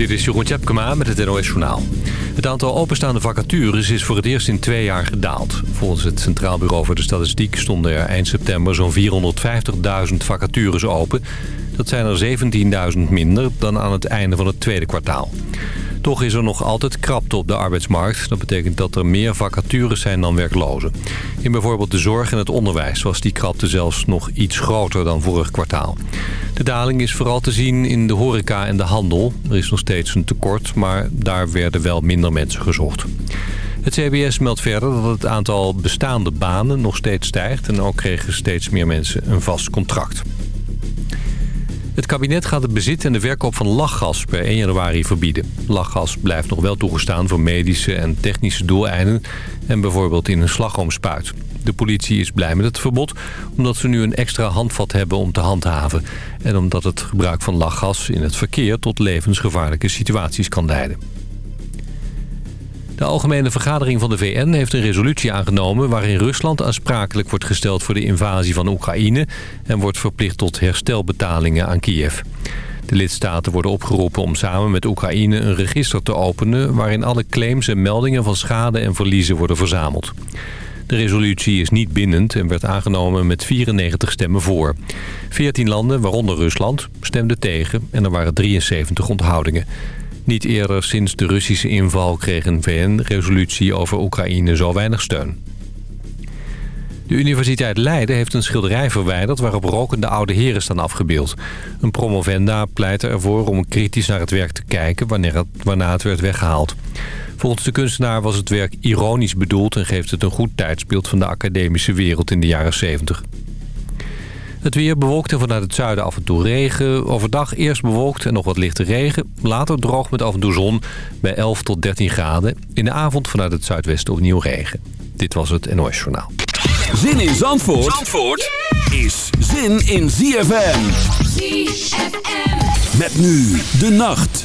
Dit is Jeroen Tjepkema met het NOS Journaal. Het aantal openstaande vacatures is voor het eerst in twee jaar gedaald. Volgens het Centraal Bureau voor de Statistiek stonden er eind september zo'n 450.000 vacatures open. Dat zijn er 17.000 minder dan aan het einde van het tweede kwartaal. Toch is er nog altijd krapte op de arbeidsmarkt. Dat betekent dat er meer vacatures zijn dan werklozen. In bijvoorbeeld de zorg en het onderwijs was die krapte zelfs nog iets groter dan vorig kwartaal. De daling is vooral te zien in de horeca en de handel. Er is nog steeds een tekort, maar daar werden wel minder mensen gezocht. Het CBS meldt verder dat het aantal bestaande banen nog steeds stijgt... en ook kregen steeds meer mensen een vast contract. Het kabinet gaat het bezit en de verkoop van lachgas per 1 januari verbieden. Lachgas blijft nog wel toegestaan voor medische en technische doeleinden... en bijvoorbeeld in een slagroomspuit. De politie is blij met het verbod omdat ze nu een extra handvat hebben om te handhaven... en omdat het gebruik van lachgas in het verkeer tot levensgevaarlijke situaties kan leiden. De Algemene Vergadering van de VN heeft een resolutie aangenomen... waarin Rusland aansprakelijk wordt gesteld voor de invasie van Oekraïne... en wordt verplicht tot herstelbetalingen aan Kiev. De lidstaten worden opgeroepen om samen met Oekraïne een register te openen... waarin alle claims en meldingen van schade en verliezen worden verzameld. De resolutie is niet bindend en werd aangenomen met 94 stemmen voor. 14 landen, waaronder Rusland, stemden tegen en er waren 73 onthoudingen. Niet eerder sinds de Russische inval kreeg een VN-resolutie over Oekraïne zo weinig steun. De Universiteit Leiden heeft een schilderij verwijderd waarop rokende oude heren staan afgebeeld. Een promovenda pleit ervoor om kritisch naar het werk te kijken wanneer het, waarna het werd weggehaald. Volgens de kunstenaar was het werk ironisch bedoeld en geeft het een goed tijdsbeeld van de academische wereld in de jaren 70. Het weer bewolkt en vanuit het zuiden af en toe regen. Overdag eerst bewolkt en nog wat lichte regen. Later droog met af en toe zon bij 11 tot 13 graden. In de avond vanuit het zuidwesten opnieuw regen. Dit was het NOS Journaal. Zin in Zandvoort, Zandvoort is zin in ZFM. ZFM. Met nu de nacht.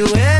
you ever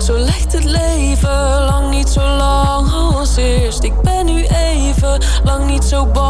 Zo lijkt het leven lang niet zo lang als eerst. Ik ben nu even lang niet zo bang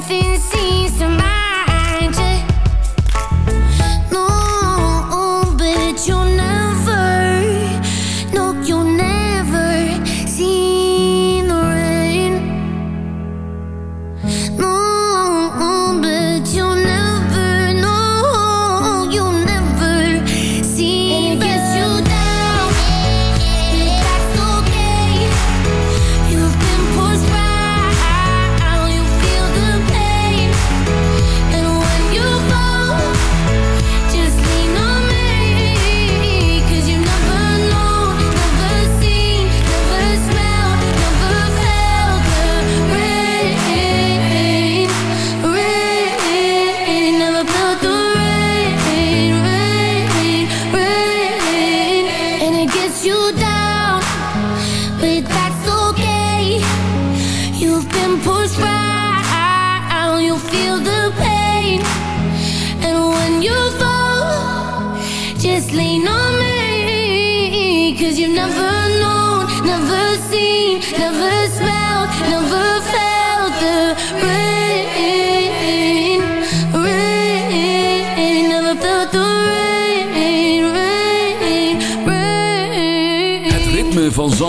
nothing seems to matter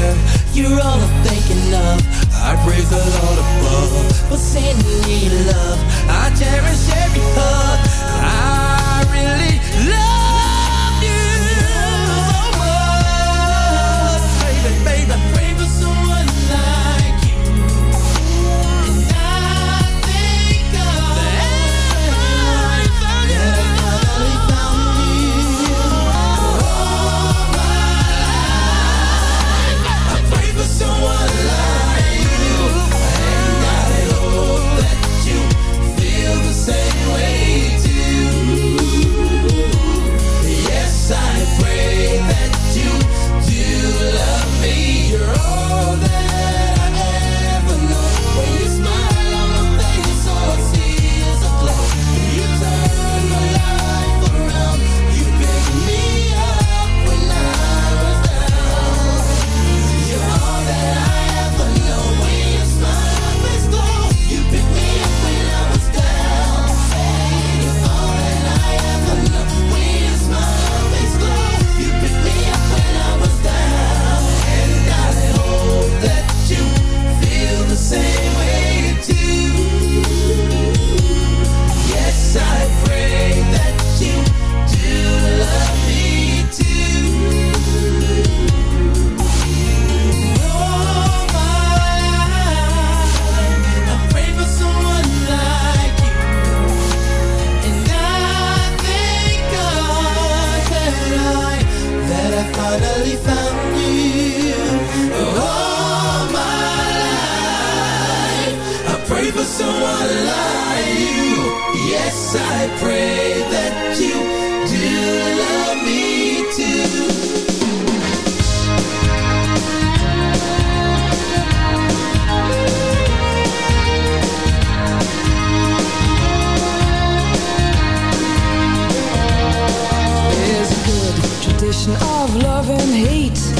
where you're all I'm thinking of. I praise the Lord above for sending me love. I cherish every hug. I really someone like you. Yes, I pray that you do love me too. There's a good tradition of love and hate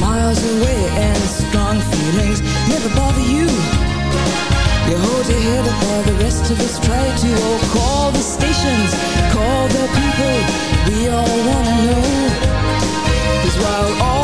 Miles away and strong feelings Never bother you You hold your head up while the rest of us try to. Oh, call the stations, call the people. We all wanna know. Cause while all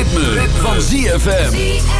Ritme, van ZFM.